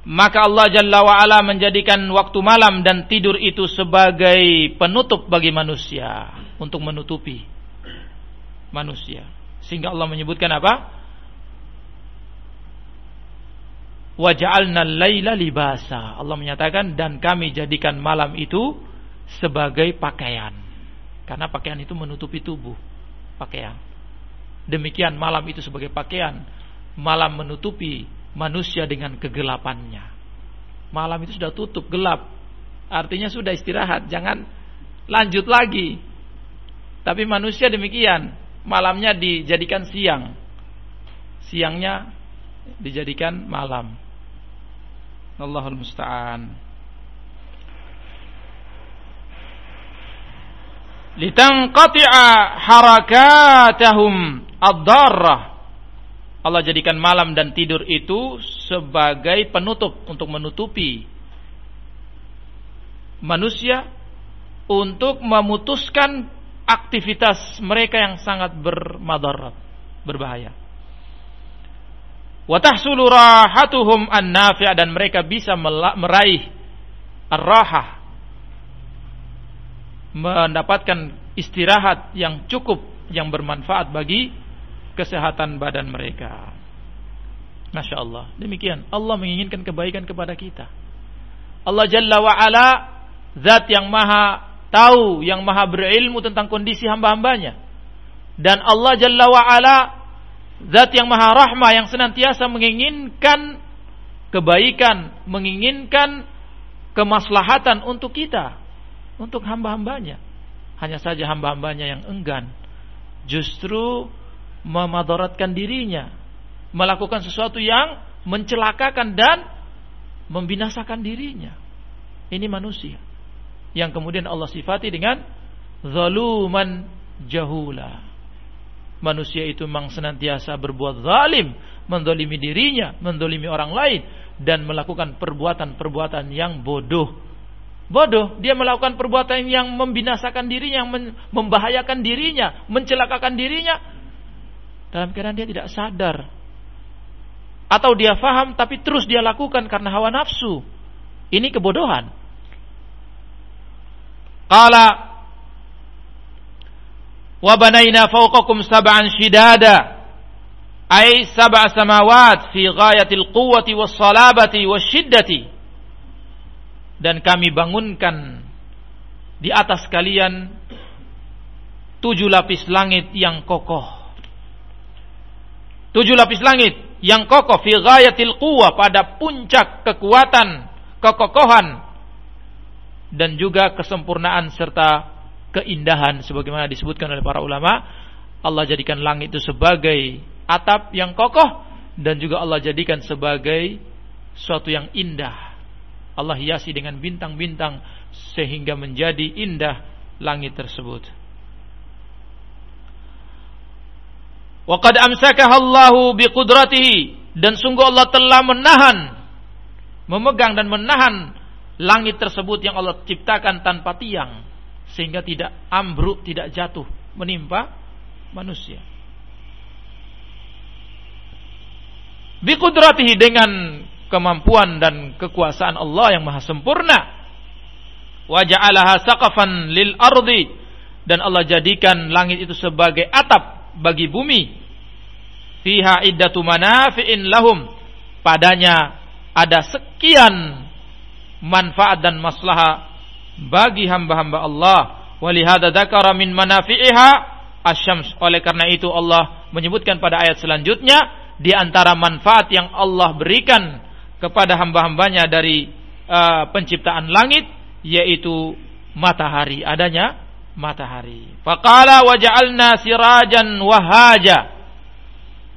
maka Allah Jalla wa'ala menjadikan waktu malam dan tidur itu sebagai penutup bagi manusia. Untuk menutupi manusia. Sehingga Allah menyebutkan apa? Waja'alna laila libasa. Allah menyatakan dan kami jadikan malam itu sebagai pakaian. Karena pakaian itu menutupi tubuh. Pakaian demikian malam itu sebagai pakaian malam menutupi manusia dengan kegelapannya. Malam itu sudah tutup, gelap. Artinya sudah istirahat, jangan lanjut lagi. Tapi manusia demikian, malamnya dijadikan siang. Siangnya dijadikan malam. Allahul musta'an. Litangqati'a harakatahum ad-darrah Allah jadikan malam dan tidur itu sebagai penutup untuk menutupi manusia untuk memutuskan aktivitas mereka yang sangat bermadarat, berbahaya. Wa tahsulu rahatuhum an dan mereka bisa meraih ar-rahah mendapatkan istirahat yang cukup yang bermanfaat bagi kesehatan badan mereka. Masya Allah. Demikian. Allah menginginkan kebaikan kepada kita. Allah Jalla wa'ala zat yang maha tahu, yang maha berilmu tentang kondisi hamba-hambanya. Dan Allah Jalla wa'ala zat yang maha rahmah yang senantiasa menginginkan kebaikan, menginginkan kemaslahatan untuk kita, untuk hamba-hambanya. Hanya saja hamba-hambanya yang enggan. Justru memadaratkan dirinya, melakukan sesuatu yang mencelakakan dan membinasakan dirinya. Ini manusia yang kemudian Allah sifati dengan zaluman jahula. Manusia itu memang senantiasa berbuat zalim, mendolimi dirinya, mendolimi orang lain, dan melakukan perbuatan-perbuatan yang bodoh. Bodoh, dia melakukan perbuatan yang membinasakan dirinya, yang membahayakan dirinya, mencelakakan dirinya, dalam keadaan dia tidak sadar. Atau dia faham tapi terus dia lakukan karena hawa nafsu. Ini kebodohan. Qala wa banaina fawqakum sab'an shidada ay sab'a samawat fi ghayatil quwwati was salabati was shiddati dan kami bangunkan di atas kalian tujuh lapis langit yang kokoh Tujuh lapis langit yang kokoh fi ghayatil quwa pada puncak kekuatan, kekokohan dan juga kesempurnaan serta keindahan sebagaimana disebutkan oleh para ulama. Allah jadikan langit itu sebagai atap yang kokoh dan juga Allah jadikan sebagai suatu yang indah. Allah hiasi dengan bintang-bintang sehingga menjadi indah langit tersebut. Wa qad amsakaha Allahu biqudratihi dan sungguh Allah telah menahan memegang dan menahan langit tersebut yang Allah ciptakan tanpa tiang sehingga tidak ambruk, tidak jatuh menimpa manusia. Biqudratihi dengan kemampuan dan kekuasaan Allah yang maha sempurna. Wa ja'alaha saqafan lil ardi. Dan Allah jadikan langit itu sebagai atap bagi bumi. Fiha iddatu manafi'in lahum. Padanya ada sekian manfaat dan maslahat bagi hamba-hamba Allah. Walihada dzakara min manafi'iha. Asyams. Oleh karena itu Allah menyebutkan pada ayat selanjutnya di antara manfaat yang Allah berikan kepada hamba-hambanya dari uh, penciptaan langit yaitu matahari adanya matahari. Faqala waja'alna sirajan wahaja.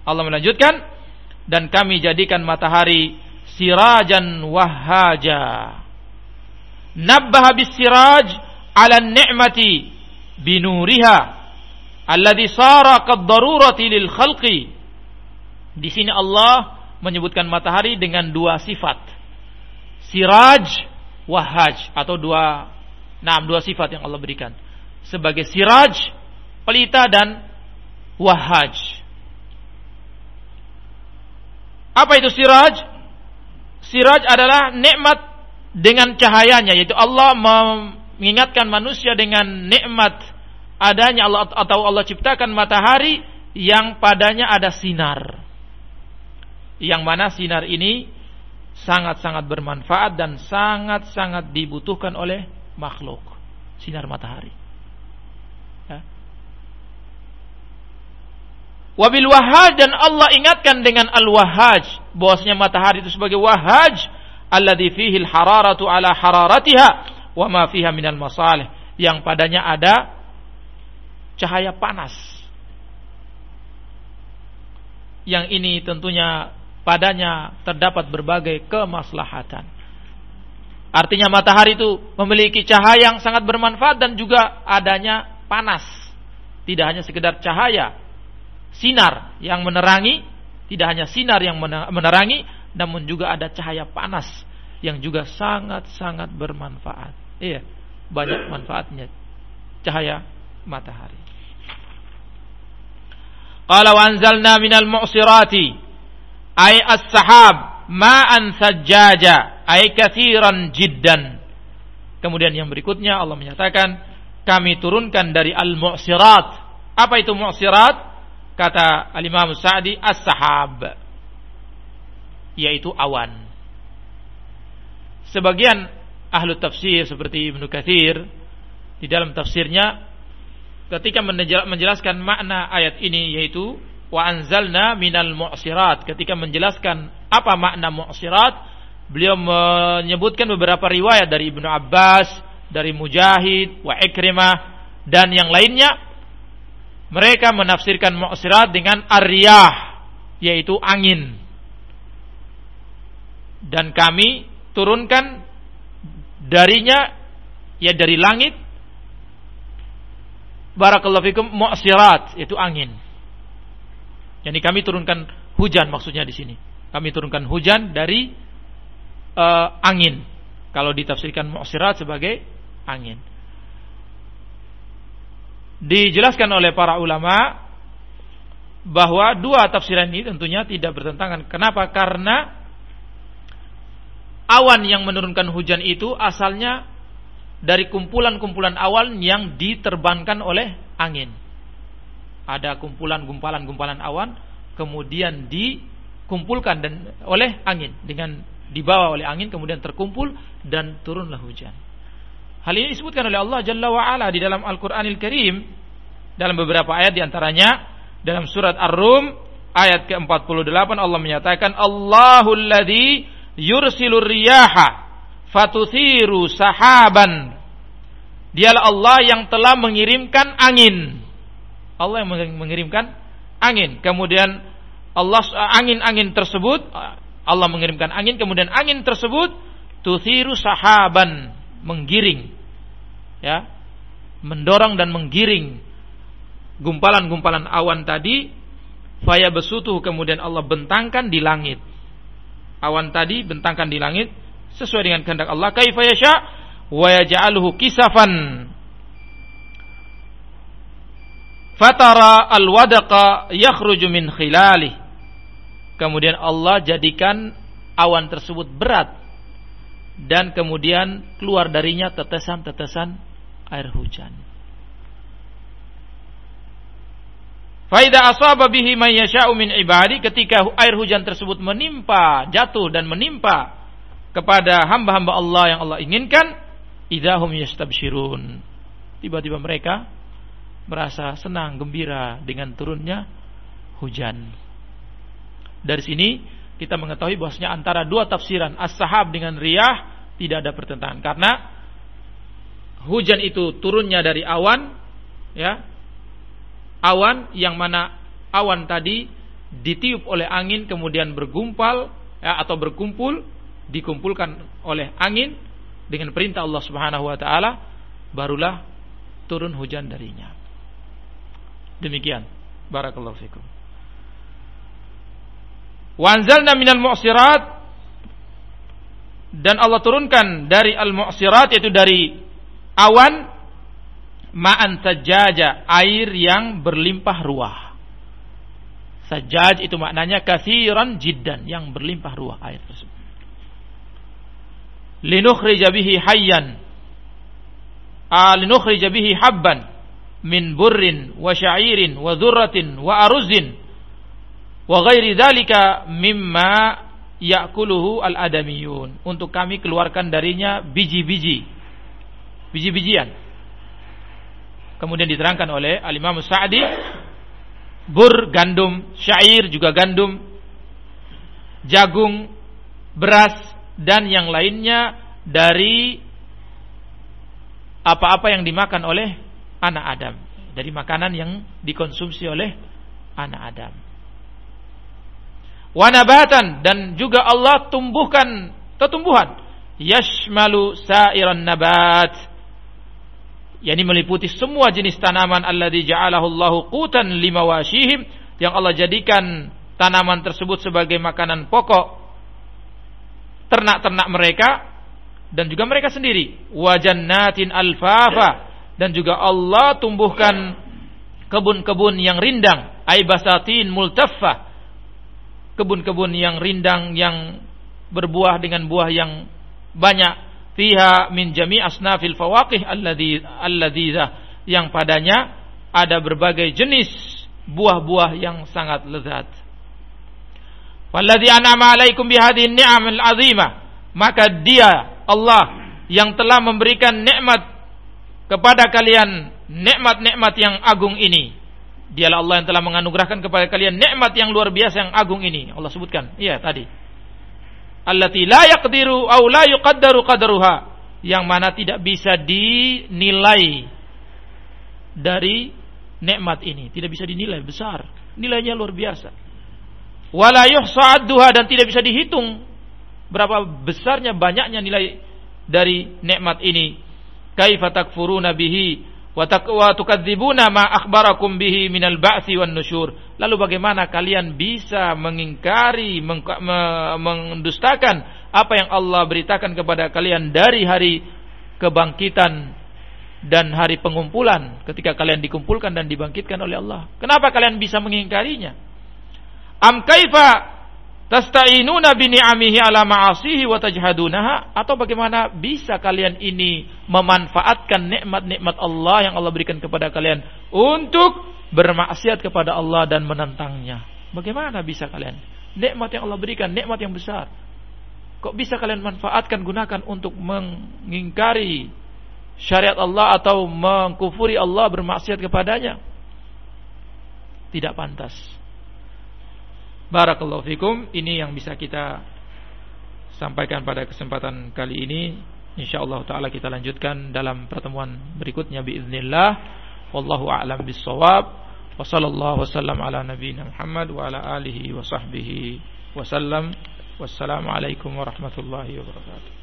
Allah melanjutkan dan kami jadikan matahari sirajan wahaja. Nabbaha bis siraj ala ni'mati binuriha alladhi sara qad darurati lil khalqi. Di sini Allah menyebutkan matahari dengan dua sifat. Siraj wahaj atau dua nah dua sifat yang Allah berikan. Sebagai siraj pelita dan wahaj. Apa itu siraj? Siraj adalah nikmat dengan cahayanya yaitu Allah mengingatkan manusia dengan nikmat adanya Allah atau Allah ciptakan matahari yang padanya ada sinar. Yang mana sinar ini sangat-sangat bermanfaat dan sangat-sangat dibutuhkan oleh makhluk. Sinar matahari. Ya. Wabil wahaj dan Allah ingatkan dengan al-wahaj bahwasanya matahari itu sebagai wahaj alladzi fihi al-hararatu ala hararatiha wa ma fiha minal masalih yang padanya ada cahaya panas. Yang ini tentunya padanya terdapat berbagai kemaslahatan. Artinya matahari itu memiliki cahaya yang sangat bermanfaat dan juga adanya panas. Tidak hanya sekedar cahaya, sinar yang menerangi, tidak hanya sinar yang menerangi, namun juga ada cahaya panas yang juga sangat-sangat bermanfaat. Iya, banyak manfaatnya cahaya matahari. Qala wa anzalna minal mu'sirati ay as-sahab ma'an sajjaja ay kathiran jiddan. Kemudian yang berikutnya Allah menyatakan kami turunkan dari al-mu'sirat. Apa itu mu'sirat? Kata Al-Imam Sa'di as-sahab yaitu awan. Sebagian ahlu tafsir seperti Ibnu Katsir di dalam tafsirnya ketika menjelaskan makna ayat ini yaitu wa anzalna minal mu'sirat ketika menjelaskan apa makna mu'sirat beliau menyebutkan beberapa riwayat dari Ibnu Abbas dari Mujahid wa Ikrimah dan yang lainnya mereka menafsirkan mu'sirat dengan aryah yaitu angin. Dan kami turunkan darinya ya dari langit barakallahu fikum mu'sirat yaitu angin. Jadi kami turunkan hujan maksudnya di sini. Kami turunkan hujan dari uh, angin. Kalau ditafsirkan mu'sirat sebagai angin dijelaskan oleh para ulama bahwa dua tafsiran ini tentunya tidak bertentangan. Kenapa? Karena awan yang menurunkan hujan itu asalnya dari kumpulan-kumpulan awan yang diterbangkan oleh angin. Ada kumpulan gumpalan-gumpalan awan kemudian dikumpulkan dan oleh angin dengan dibawa oleh angin kemudian terkumpul dan turunlah hujan. Hal ini disebutkan oleh Allah Jalla wa ala di dalam Al-Qur'anil Karim dalam beberapa ayat di antaranya dalam surat Ar-Rum ayat ke-48 Allah menyatakan Allahul ladzi yursilur riyaha fatuthiru sahaban Dialah Allah yang telah mengirimkan angin. Allah yang mengirimkan angin. Kemudian Allah angin-angin tersebut Allah mengirimkan angin kemudian angin tersebut tuthiru sahaban menggiring. Ya mendorong dan menggiring gumpalan-gumpalan awan tadi. Faya besutuh kemudian Allah bentangkan di langit. Awan tadi bentangkan di langit sesuai dengan kehendak Allah. Kaifa yasha? Wa yaj'aluhu kisafan fatara alwadaqa yakhruju min khilali kemudian Allah jadikan awan tersebut berat dan kemudian keluar darinya tetesan-tetesan air hujan. Faida asaba bihi may yasha'u min ibadi ketika air hujan tersebut menimpa, jatuh dan menimpa kepada hamba-hamba Allah yang Allah inginkan, idahum yastabshirun. Tiba-tiba mereka merasa senang, gembira dengan turunnya hujan. Dari sini kita mengetahui bahwasanya antara dua tafsiran as-sahab dengan riyah tidak ada pertentangan karena hujan itu turunnya dari awan ya awan yang mana awan tadi ditiup oleh angin kemudian bergumpal ya, atau berkumpul dikumpulkan oleh angin dengan perintah Allah Subhanahu wa taala barulah turun hujan darinya. Demikian. Barakallahu fikum. Wanzalna minal mu'sirat dan Allah turunkan dari al-mu'sirat yaitu dari awan ma'an sajaja, air yang berlimpah ruah. Sajaj itu maknanya kathiran jiddan, yang berlimpah ruah air tersebut. Linukhrija bihi hayyan. Linukhrija bihi habban min burrin wa sya'irin wa dhurratin wa aruzin wa ghairi dzalika mimma ya'kuluhu al-adamiyun. Untuk kami keluarkan darinya biji-biji. Biji-bijian. Kemudian diterangkan oleh Al-Imam Sa'di bur gandum, syair juga gandum, jagung, beras dan yang lainnya dari apa-apa yang dimakan oleh anak Adam, dari makanan yang dikonsumsi oleh anak Adam. Wanabatan dan juga Allah tumbuhkan tumbuhan yashmalu sairan nabat. Yakni meliputi semua jenis tanaman alladzi ja'alahu Allahu qutan limawashihim. Yang Allah jadikan tanaman tersebut sebagai makanan pokok. Ternak-ternak mereka dan juga mereka sendiri. Wajannatin alfafa dan juga Allah tumbuhkan kebun-kebun yang rindang aibasatin multaffa kebun-kebun yang rindang yang berbuah dengan buah yang banyak fiha min jami asnafil fawaqih alladhi alladhiza yang padanya ada berbagai jenis buah-buah yang sangat lezat. Walladhi an'ama 'alaikum bihadhihi ni'amil 'azimah. Maka dia Allah yang telah memberikan nikmat kepada kalian nikmat-nikmat yang agung ini. Dialah Allah yang telah menganugerahkan kepada kalian nikmat yang luar biasa yang agung ini. Allah sebutkan. Iya tadi allati la yaqdiru au la yuqaddaru qadruha yang mana tidak bisa dinilai dari nikmat ini, tidak bisa dinilai besar, nilainya luar biasa. Wala yuhsa dan tidak bisa dihitung berapa besarnya banyaknya nilai dari nikmat ini. Kaifa takfuruna bihi wa tukadzibuna ma akhbarakum bihi minal ba'si wan nusyur. Lalu bagaimana kalian bisa mengingkari, mendustakan apa yang Allah beritakan kepada kalian dari hari kebangkitan dan hari pengumpulan ketika kalian dikumpulkan dan dibangkitkan oleh Allah. Kenapa kalian bisa mengingkarinya? Am kaifa Tasta'inuna bi ni'amihi ala ma'asihi wa tajhadunaha atau bagaimana bisa kalian ini memanfaatkan nikmat-nikmat Allah yang Allah berikan kepada kalian untuk bermaksiat kepada Allah dan menentangnya? Bagaimana bisa kalian? Nikmat yang Allah berikan, nikmat yang besar. Kok bisa kalian manfaatkan gunakan untuk mengingkari syariat Allah atau mengkufuri Allah bermaksiat kepadanya? Tidak pantas. Barakallahu fikum. Ini yang bisa kita sampaikan pada kesempatan kali ini. Insyaallah taala kita lanjutkan dalam pertemuan berikutnya biiznillah. Wallahu a'lam bissawab. Wa sallallahu wasallam ala nabiyyina Muhammad wa ala alihi wa sahbihi wasallam. Wassalamualaikum warahmatullahi wabarakatuh.